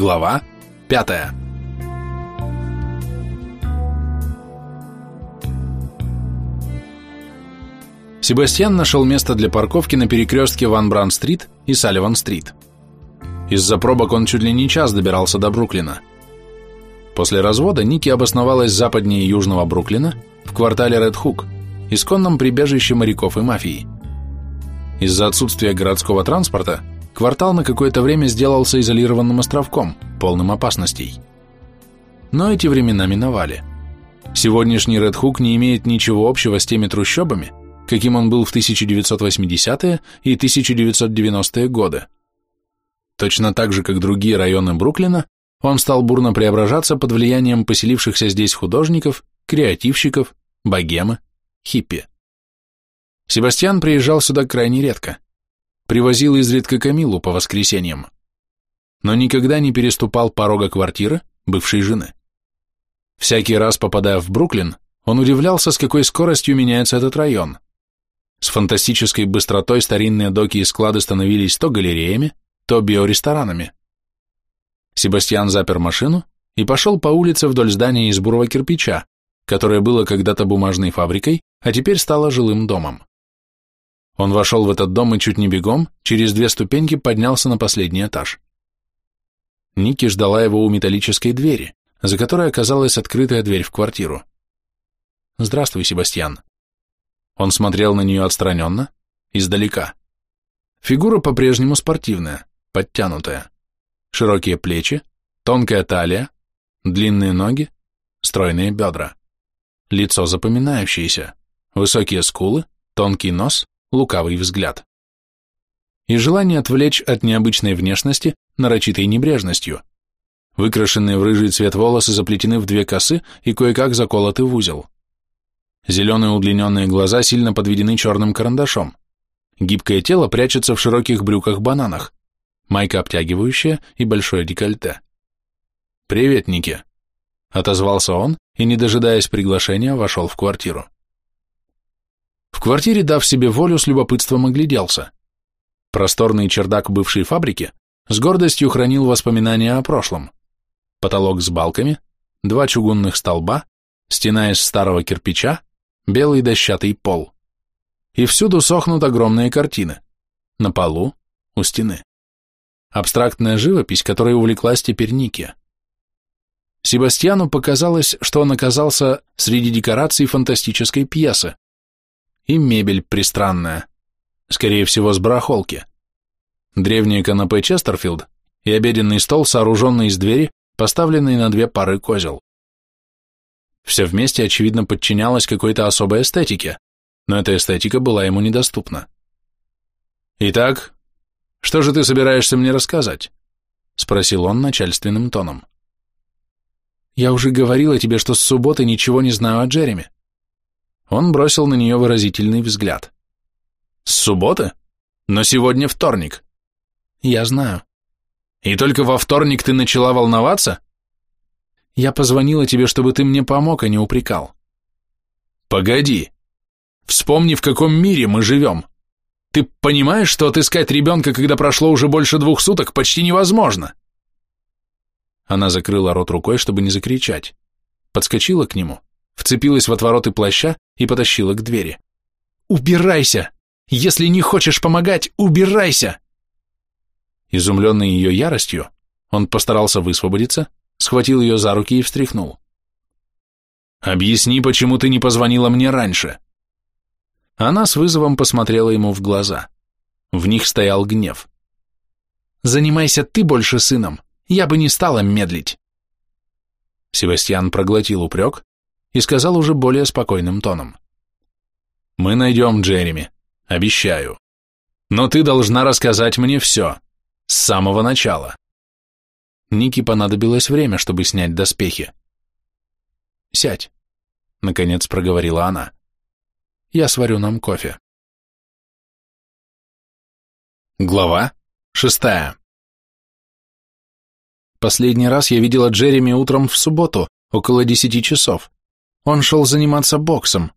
Глава пятая. Себастьян нашел место для парковки на перекрестке Ван Бран-стрит и Салливан-стрит. Из-за пробок он чуть ли не час добирался до Бруклина. После развода Ники обосновалась западнее южного Бруклина в квартале Ред-Хук, исконном прибежище моряков и мафии. Из-за отсутствия городского транспорта квартал на какое-то время сделался изолированным островком, полным опасностей. Но эти времена миновали. Сегодняшний Ред-Хук не имеет ничего общего с теми трущобами, каким он был в 1980-е и 1990-е годы. Точно так же, как другие районы Бруклина, он стал бурно преображаться под влиянием поселившихся здесь художников, креативщиков, богемы, хиппи. Себастьян приезжал сюда крайне редко. Привозил изредка Камилу по воскресеньям. Но никогда не переступал порога квартиры бывшей жены. Всякий раз попадая в Бруклин, он удивлялся, с какой скоростью меняется этот район – с фантастической быстротой старинные доки и склады становились то галереями, то биоресторанами. Себастьян запер машину и пошел по улице вдоль здания из бурого кирпича, которое было когда-то бумажной фабрикой, а теперь стало жилым домом. Он вошел в этот дом и чуть не бегом, через две ступеньки поднялся на последний этаж. Ники ждала его у металлической двери, за которой оказалась открытая дверь в квартиру. «Здравствуй, Себастьян», он смотрел на нее отстраненно, издалека. Фигура по-прежнему спортивная, подтянутая. Широкие плечи, тонкая талия, длинные ноги, стройные бедра. Лицо запоминающееся, высокие скулы, тонкий нос, лукавый взгляд. И желание отвлечь от необычной внешности нарочитой небрежностью. Выкрашенные в рыжий цвет волосы заплетены в две косы и кое-как заколоты в узел. Зеленые удлиненные глаза сильно подведены черным карандашом. Гибкое тело прячется в широких брюках-бананах. Майка обтягивающая и большое декольте. «Привет, Ники!» — отозвался он и, не дожидаясь приглашения, вошел в квартиру. В квартире, дав себе волю, с любопытством огляделся. Просторный чердак бывшей фабрики с гордостью хранил воспоминания о прошлом. Потолок с балками, два чугунных столба, стена из старого кирпича, белый дощатый пол. И всюду сохнут огромные картины. На полу, у стены. Абстрактная живопись, которой увлеклась теперь Ники. Себастьяну показалось, что он оказался среди декораций фантастической пьесы. И мебель пристранная, скорее всего, с барахолки. Древнее канапе Честерфилд и обеденный стол, сооруженный из двери, поставленный на две пары козел. Все вместе, очевидно, подчинялось какой-то особой эстетике, но эта эстетика была ему недоступна. «Итак, что же ты собираешься мне рассказать?» — спросил он начальственным тоном. «Я уже говорила тебе, что с субботы ничего не знаю о Джереми». Он бросил на нее выразительный взгляд. «С субботы? Но сегодня вторник». «Я знаю». «И только во вторник ты начала волноваться?» Я позвонила тебе, чтобы ты мне помог, а не упрекал. Погоди. Вспомни, в каком мире мы живем. Ты понимаешь, что отыскать ребенка, когда прошло уже больше двух суток, почти невозможно? Она закрыла рот рукой, чтобы не закричать. Подскочила к нему, вцепилась в отвороты плаща и потащила к двери. «Убирайся! Если не хочешь помогать, убирайся!» Изумленный ее яростью, он постарался высвободиться, схватил ее за руки и встряхнул. «Объясни, почему ты не позвонила мне раньше?» Она с вызовом посмотрела ему в глаза. В них стоял гнев. «Занимайся ты больше сыном, я бы не стала медлить». Себастьян проглотил упрек и сказал уже более спокойным тоном. «Мы найдем Джереми, обещаю. Но ты должна рассказать мне все, с самого начала». Нике понадобилось время, чтобы снять доспехи. «Сядь», — наконец проговорила она. «Я сварю нам кофе». Глава шестая Последний раз я видела Джереми утром в субботу, около десяти часов. Он шел заниматься боксом.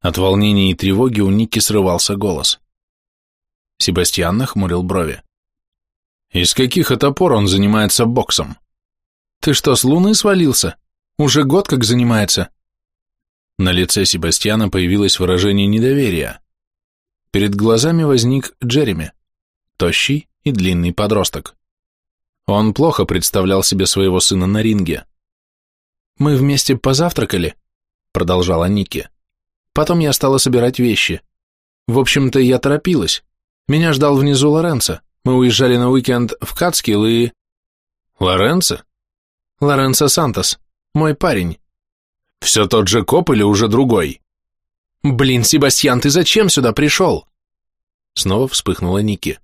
От волнения и тревоги у Ники срывался голос. Себастьян нахмурил брови. Из каких это пор он занимается боксом? Ты что, с луны свалился? Уже год как занимается. На лице Себастьяна появилось выражение недоверия. Перед глазами возник Джереми, тощий и длинный подросток. Он плохо представлял себе своего сына на ринге. «Мы вместе позавтракали», — продолжала Ники. «Потом я стала собирать вещи. В общем-то, я торопилась. Меня ждал внизу Лоренцо. Мы уезжали на уикенд в Кацкилл и...» «Лоренцо?» «Лоренцо Сантос. Мой парень». «Все тот же коп или уже другой?» «Блин, Себастьян, ты зачем сюда пришел?» Снова вспыхнула Ники.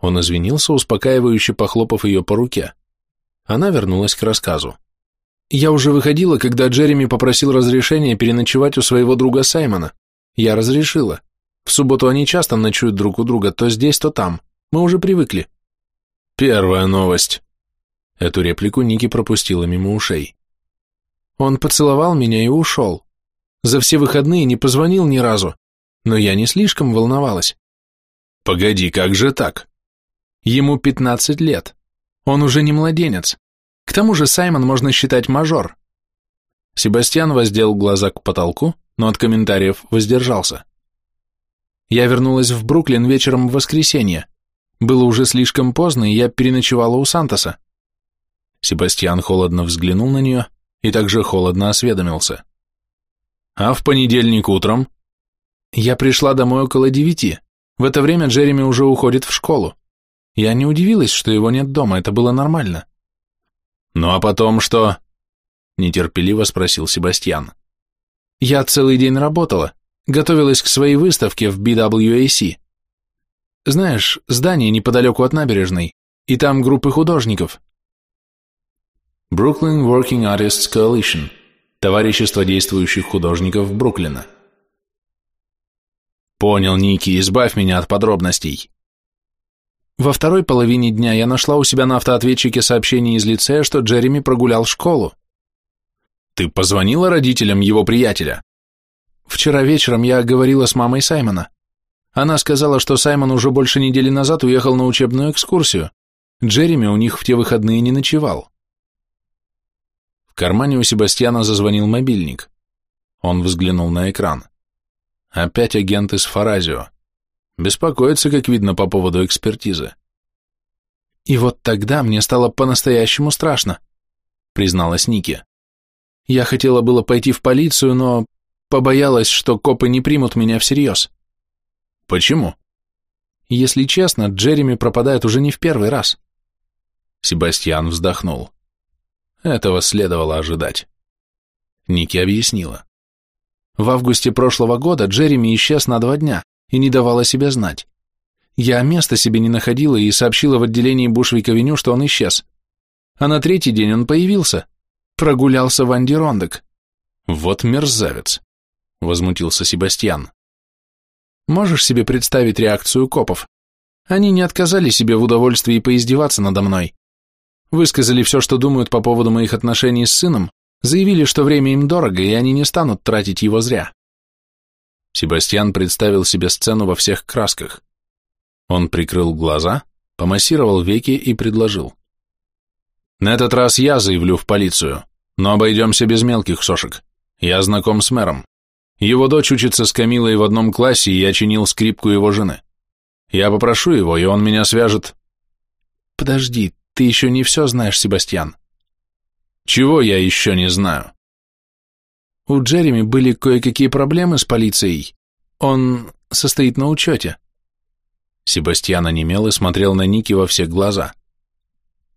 Он извинился, успокаивающе похлопав ее по руке. Она вернулась к рассказу. «Я уже выходила, когда Джереми попросил разрешения переночевать у своего друга Саймона. Я разрешила. В субботу они часто ночуют друг у друга, то здесь, то там. Мы уже привыкли». «Первая новость». Эту реплику Ники пропустила мимо ушей. Он поцеловал меня и ушел. За все выходные не позвонил ни разу, но я не слишком волновалась. Погоди, как же так? Ему 15 лет. Он уже не младенец. К тому же Саймон можно считать мажор. Себастьян воздел глаза к потолку, но от комментариев воздержался. Я вернулась в Бруклин вечером в воскресенье. Было уже слишком поздно, и я переночевала у Сантоса. Себастьян холодно взглянул на нее и также холодно осведомился. А в понедельник утром? Я пришла домой около девяти. В это время Джереми уже уходит в школу. Я не удивилась, что его нет дома, это было нормально. Ну а потом что? Нетерпеливо спросил Себастьян. Я целый день работала, готовилась к своей выставке в BWAC. Знаешь, здание неподалеку от набережной, и там группы художников. Brooklyn Working Artists Coalition, товарищество действующих художников Бруклина. Понял, Ники, избавь меня от подробностей. Во второй половине дня я нашла у себя на автоответчике сообщение из лицея, что Джереми прогулял школу. Ты позвонила родителям его приятеля? Вчера вечером я говорила с мамой Саймона. Она сказала, что Саймон уже больше недели назад уехал на учебную экскурсию. Джереми у них в те выходные не ночевал. В кармане у Себастьяна зазвонил мобильник. Он взглянул на экран. Опять агент из Фаразио. Беспокоится, как видно, по поводу экспертизы. И вот тогда мне стало по-настоящему страшно, призналась Ники. Я хотела было пойти в полицию, но побоялась, что копы не примут меня всерьез. Почему? Если честно, Джереми пропадает уже не в первый раз. Себастьян вздохнул. Этого следовало ожидать. Ники объяснила. В августе прошлого года Джереми исчез на два дня и не давал о себе знать. Я места себе не находила и сообщила в отделении Бушвик-авеню, что он исчез. А на третий день он появился. Прогулялся в Андерондек. Вот мерзавец, возмутился Себастьян. Можешь себе представить реакцию копов? Они не отказали себе в удовольствии поиздеваться надо мной. Высказали все, что думают по поводу моих отношений с сыном, заявили, что время им дорого, и они не станут тратить его зря. Себастьян представил себе сцену во всех красках. Он прикрыл глаза, помассировал веки и предложил. «На этот раз я заявлю в полицию, но обойдемся без мелких сошек. Я знаком с мэром. Его дочь учится с Камилой в одном классе, и я чинил скрипку его жены. Я попрошу его, и он меня свяжет...» «Подожди, ты еще не все знаешь, Себастьян. Чего я еще не знаю? У Джереми были кое-какие проблемы с полицией. Он состоит на учете. Себастьян онемел и смотрел на Ники во все глаза.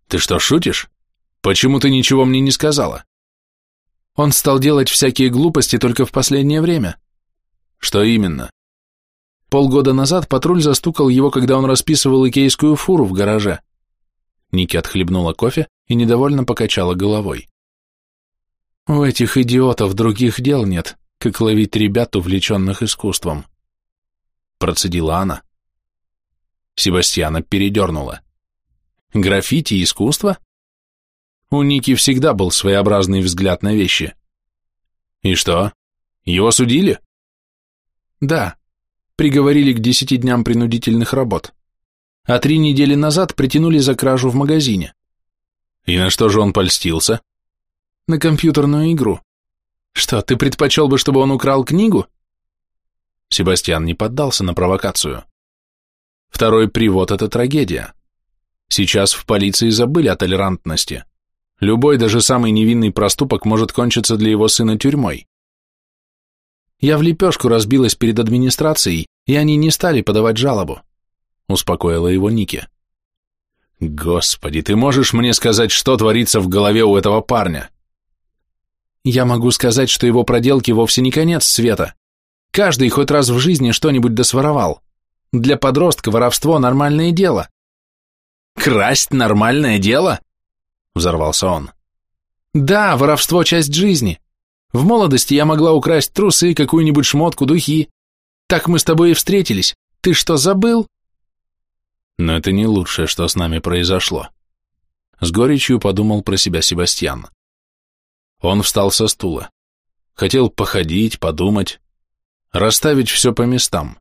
Ты что, шутишь? Почему ты ничего мне не сказала? Он стал делать всякие глупости только в последнее время. Что именно? Полгода назад патруль застукал его, когда он расписывал икейскую фуру в гараже. Ники отхлебнула кофе и недовольно покачала головой. У этих идиотов других дел нет, как ловить ребят, увлеченных искусством. Процедила она. Себастьяна передернула. Граффити и искусство? У Ники всегда был своеобразный взгляд на вещи. И что, его судили? Да, приговорили к десяти дням принудительных работ. а три недели назад притянули за кражу в магазине. И на что же он польстился? На компьютерную игру. Что, ты предпочел бы, чтобы он украл книгу? Себастьян не поддался на провокацию. Второй привод – это трагедия. Сейчас в полиции забыли о толерантности. Любой, даже самый невинный проступок может кончиться для его сына тюрьмой. Я в лепешку разбилась перед администрацией, и они не стали подавать жалобу. Успокоила его Ники. Господи, ты можешь мне сказать, что творится в голове у этого парня? Я могу сказать, что его проделки вовсе не конец света. Каждый хоть раз в жизни что-нибудь досворовал. Для подростка воровство – нормальное дело. «Красть – нормальное дело?» – взорвался он. «Да, воровство – часть жизни. В молодости я могла украсть трусы, какую-нибудь шмотку, духи. Так мы с тобой и встретились. Ты что, забыл?» Но это не лучшее, что с нами произошло. С горечью подумал про себя Себастьян. Он встал со стула. Хотел походить, подумать, расставить все по местам.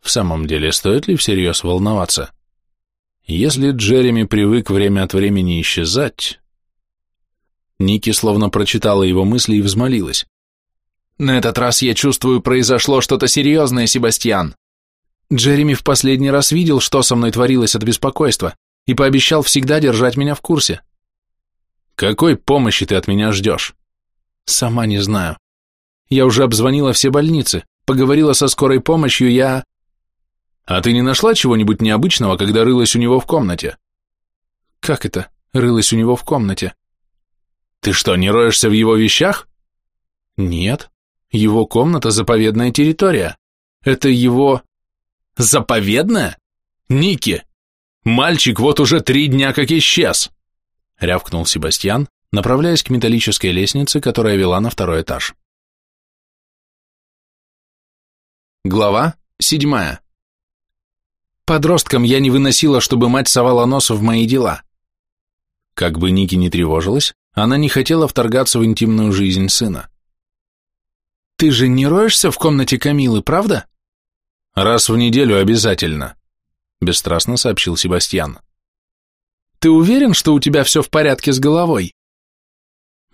В самом деле, стоит ли всерьез волноваться? Если Джереми привык время от времени исчезать... Ники словно прочитала его мысли и взмолилась. «На этот раз, я чувствую, произошло что-то серьезное, Себастьян. Джереми в последний раз видел, что со мной творилось от беспокойства, и пообещал всегда держать меня в курсе. Какой помощи ты от меня ждешь? Сама не знаю. Я уже обзвонила все больницы, поговорила со скорой помощью, я... А ты не нашла чего-нибудь необычного, когда рылась у него в комнате? Как это, рылась у него в комнате? Ты что, не роешься в его вещах? Нет, его комната – заповедная территория. Это его... Заповедная? Ники, мальчик вот уже три дня как исчез, рявкнул Себастьян, направляясь к металлической лестнице, которая вела на второй этаж. Глава седьмая. Подростком я не выносила, чтобы мать совала нос в мои дела. Как бы Ники не тревожилась, она не хотела вторгаться в интимную жизнь сына. «Ты же не роешься в комнате Камилы, правда?» «Раз в неделю обязательно», – бесстрастно сообщил Себастьян. «Ты уверен, что у тебя все в порядке с головой?»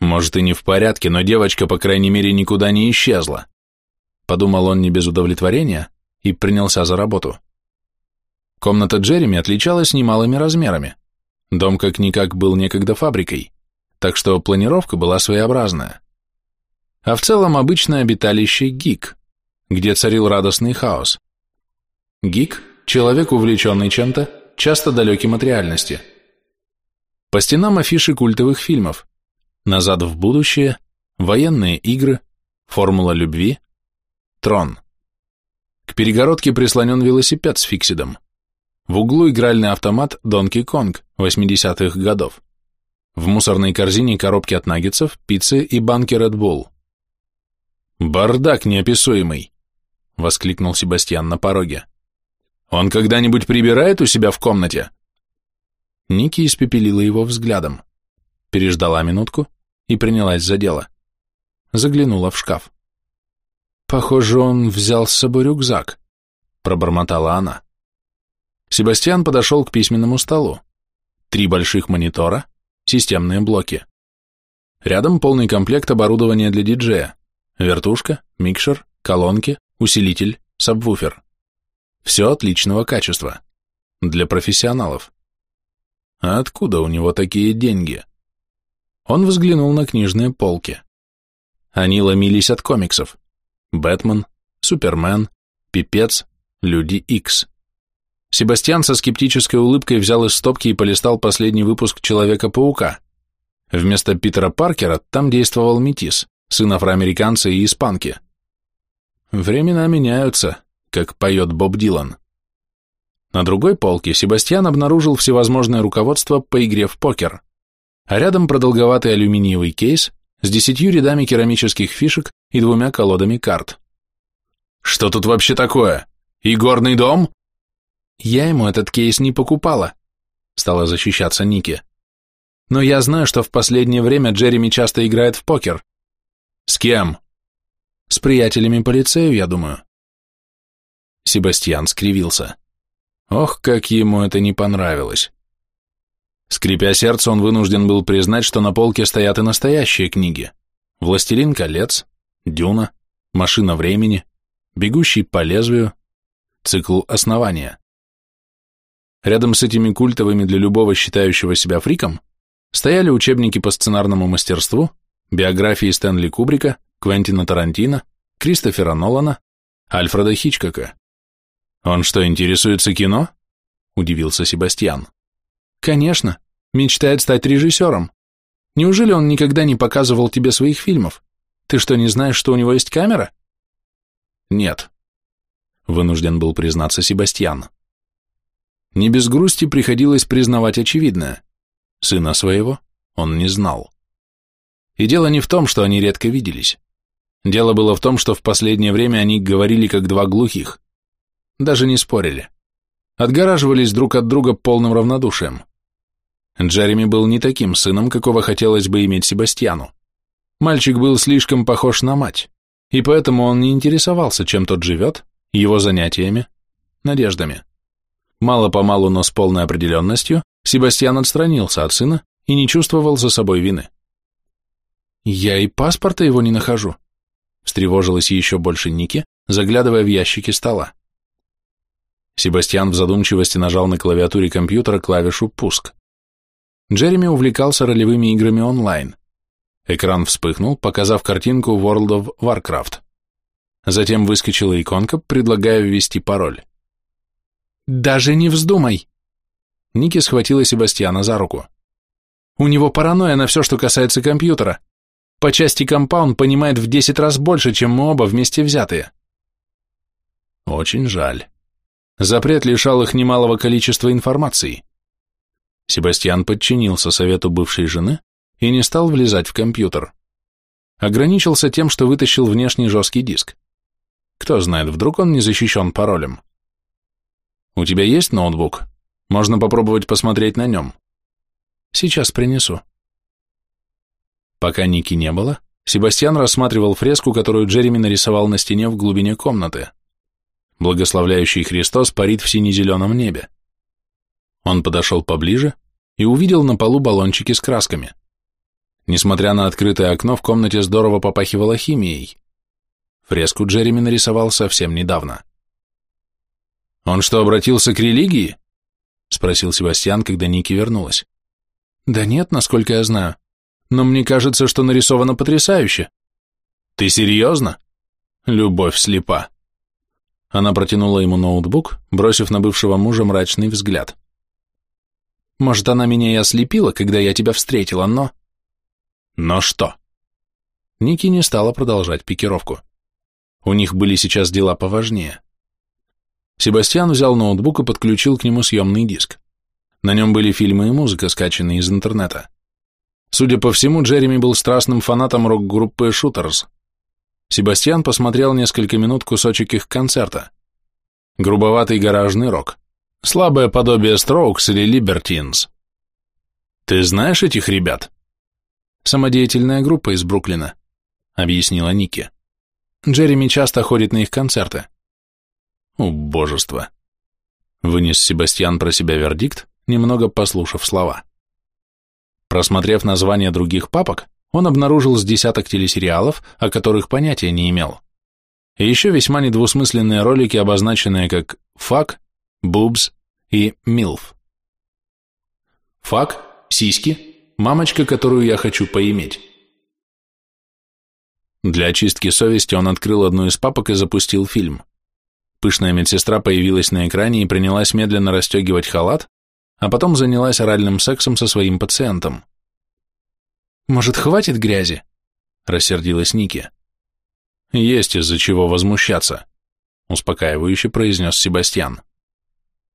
«Может и не в порядке, но девочка, по крайней мере, никуда не исчезла», – подумал он не без удовлетворения и принялся за работу. Комната Джереми отличалась немалыми размерами. Дом как-никак был некогда фабрикой, так что планировка была своеобразная. А в целом обычное обиталище ГИК, где царил радостный хаос. Гик – человек, увлеченный чем-то, часто далеким от реальности. По стенам афиши культовых фильмов «Назад в будущее», «Военные игры», «Формула любви», «Трон». К перегородке прислонен велосипед с фиксидом. В углу игральный автомат Donkey Kong 80-х годов. В мусорной корзине коробки от наггетсов, пиццы и банки Red Bull. «Бардак неописуемый!» — воскликнул Себастьян на пороге. Он когда-нибудь прибирает у себя в комнате?» Ники испепелила его взглядом, переждала минутку и принялась за дело. Заглянула в шкаф. «Похоже, он взял с собой рюкзак», — пробормотала она. Себастьян подошел к письменному столу. Три больших монитора, системные блоки. Рядом полный комплект оборудования для диджея. Вертушка, микшер, колонки, усилитель, сабвуфер. Все отличного качества. Для профессионалов. А откуда у него такие деньги? Он взглянул на книжные полки. Они ломились от комиксов. Бэтмен, Супермен, Пипец, Люди Икс. Себастьян со скептической улыбкой взял из стопки и полистал последний выпуск Человека-паука. Вместо Питера Паркера там действовал Метис, сын афроамериканца и испанки. Времена меняются, как поет Боб Дилан. На другой полке Себастьян обнаружил всевозможное руководство по игре в покер, а рядом продолговатый алюминиевый кейс с десятью рядами керамических фишек и двумя колодами карт. «Что тут вообще такое? Игорный дом?» «Я ему этот кейс не покупала», — стала защищаться Ники. «Но я знаю, что в последнее время Джереми часто играет в покер». «С кем?» «С приятелями по лицею, я думаю». Себастьян скривился. Ох, как ему это не понравилось. Скрипя сердце, он вынужден был признать, что на полке стоят и настоящие книги. «Властелин колец», «Дюна», «Машина времени», «Бегущий по лезвию», «Цикл основания». Рядом с этими культовыми для любого считающего себя фриком стояли учебники по сценарному мастерству, биографии Стэнли Кубрика, Квентина Тарантино, Кристофера Нолана, Альфреда Хичкока. «Он что, интересуется кино?» – удивился Себастьян. Конечно, мечтает стать режиссером. Неужели он никогда не показывал тебе своих фильмов? Ты что, не знаешь, что у него есть камера? Нет, вынужден был признаться Себастьян. Не без грусти приходилось признавать очевидное. Сына своего он не знал. И дело не в том, что они редко виделись. Дело было в том, что в последнее время они говорили как два глухих. Даже не спорили. Отгораживались друг от друга полным равнодушием. Джереми был не таким сыном, какого хотелось бы иметь Себастьяну. Мальчик был слишком похож на мать, и поэтому он не интересовался, чем тот живет, его занятиями, надеждами. Мало-помалу, но с полной определенностью, Себастьян отстранился от сына и не чувствовал за собой вины. «Я и паспорта его не нахожу», — встревожилась еще больше Ники, заглядывая в ящики стола. Себастьян в задумчивости нажал на клавиатуре компьютера клавишу «Пуск». Джереми увлекался ролевыми играми онлайн. Экран вспыхнул, показав картинку World of Warcraft. Затем выскочила иконка, предлагая ввести пароль. «Даже не вздумай!» Ники схватила Себастьяна за руку. «У него паранойя на все, что касается компьютера. По части компа он понимает в десять раз больше, чем мы оба вместе взятые». Очень жаль. Запрет лишал их немалого количества информации. Себастьян подчинился совету бывшей жены и не стал влезать в компьютер. Ограничился тем, что вытащил внешний жесткий диск. Кто знает, вдруг он не защищен паролем. У тебя есть ноутбук? Можно попробовать посмотреть на нем. Сейчас принесу. Пока Ники не было, Себастьян рассматривал фреску, которую Джереми нарисовал на стене в глубине комнаты. Благословляющий Христос парит в сине-зеленом небе. Он подошел поближе и увидел на полу баллончики с красками. Несмотря на открытое окно, в комнате здорово попахивало химией. Фреску Джереми нарисовал совсем недавно. «Он что, обратился к религии?» — спросил Себастьян, когда Ники вернулась. «Да нет, насколько я знаю. Но мне кажется, что нарисовано потрясающе». «Ты серьезно?» «Любовь слепа». Она протянула ему ноутбук, бросив на бывшего мужа мрачный взгляд. Может, она меня и ослепила, когда я тебя встретила, но... Но что? Ники не стала продолжать пикировку. У них были сейчас дела поважнее. Себастьян взял ноутбук и подключил к нему съемный диск. На нем были фильмы и музыка, скачанные из интернета. Судя по всему, Джереми был страстным фанатом рок-группы Шутерс. Себастьян посмотрел несколько минут кусочек их концерта. Грубоватый гаражный рок. Слабое подобие Strokes или Libertines. Ты знаешь этих ребят? Самодеятельная группа из Бруклина, объяснила Ники. Джереми часто ходит на их концерты. Убожество. Вынес Себастьян про себя вердикт, немного послушав слова. Просмотрев названия других папок, он обнаружил с десяток телесериалов, о которых понятия не имел. И еще весьма недвусмысленные ролики, обозначенные как «фак», Бубс и Милф. Фак, сиськи, мамочка, которую я хочу поиметь. Для очистки совести он открыл одну из папок и запустил фильм. Пышная медсестра появилась на экране и принялась медленно расстегивать халат, а потом занялась оральным сексом со своим пациентом. «Может, хватит грязи?» – рассердилась Ники. «Есть из-за чего возмущаться», – успокаивающе произнес Себастьян.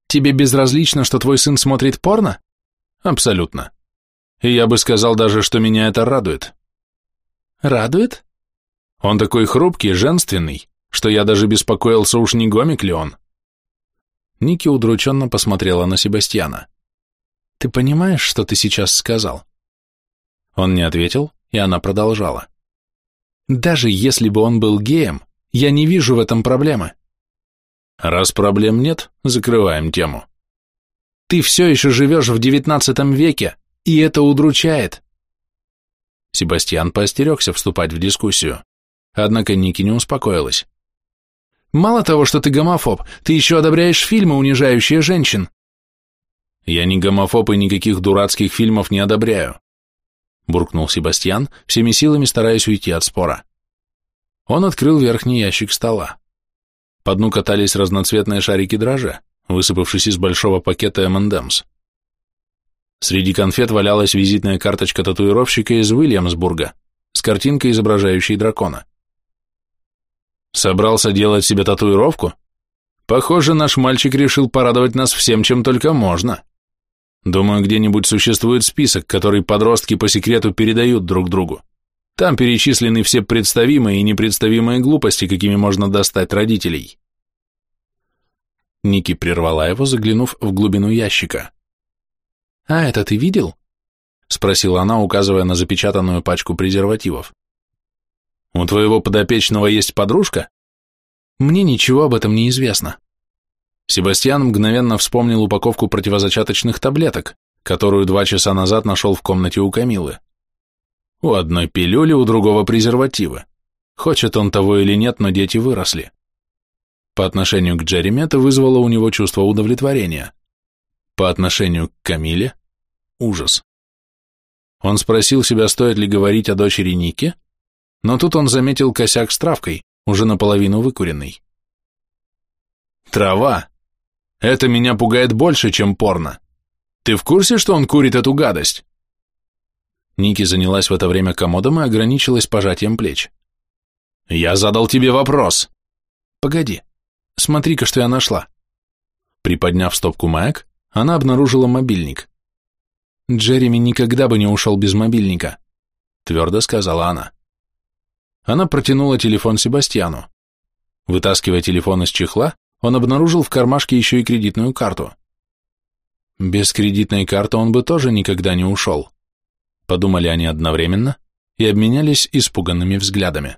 Тебе безразлично, что твой сын смотрит порно? Абсолютно. И я бы сказал даже, что меня это радует. Радует? Он такой хрупкий, женственный, что я даже беспокоился, уж не гомик ли он. Ники удрученно посмотрела на Себастьяна. Ты понимаешь, что ты сейчас сказал? Он не ответил, и она продолжала. Даже если бы он был геем, я не вижу в этом проблемы. Раз проблем нет, закрываем тему. Ты все еще живешь в девятнадцатом веке, и это удручает. Себастьян поостерегся вступать в дискуссию, однако Ники не успокоилась. Мало того, что ты гомофоб, ты еще одобряешь фильмы, унижающие женщин. Я не гомофоб и никаких дурацких фильмов не одобряю, буркнул Себастьян, всеми силами стараясь уйти от спора. Он открыл верхний ящик стола. По дну катались разноцветные шарики дрожжа, высыпавшись из большого пакета M&M's. Среди конфет валялась визитная карточка татуировщика из Уильямсбурга с картинкой, изображающей дракона. Собрался делать себе татуировку? Похоже, наш мальчик решил порадовать нас всем, чем только можно. Думаю, где-нибудь существует список, который подростки по секрету передают друг другу. Там перечислены все представимые и непредставимые глупости, какими можно достать родителей. Ники прервала его, заглянув в глубину ящика. «А это ты видел?» — спросила она, указывая на запечатанную пачку презервативов. «У твоего подопечного есть подружка?» «Мне ничего об этом не известно». Себастьян мгновенно вспомнил упаковку противозачаточных таблеток, которую два часа назад нашел в комнате у Камилы. У одной пилюли, у другого презерватива. Хочет он того или нет, но дети выросли. По отношению к Джереми это вызвало у него чувство удовлетворения. По отношению к Камиле – ужас. Он спросил себя, стоит ли говорить о дочери Нике, но тут он заметил косяк с травкой, уже наполовину выкуренный. Трава. Это меня пугает больше, чем порно. Ты в курсе, что он курит эту гадость? Ники занялась в это время комодом и ограничилась пожатием плеч. «Я задал тебе вопрос!» «Погоди, смотри-ка, что я нашла!» Приподняв стопку маек, она обнаружила мобильник. «Джереми никогда бы не ушел без мобильника», — твердо сказала она. Она протянула телефон Себастьяну. Вытаскивая телефон из чехла, он обнаружил в кармашке еще и кредитную карту. Без кредитной карты он бы тоже никогда не ушел. Подумали они одновременно и обменялись испуганными взглядами.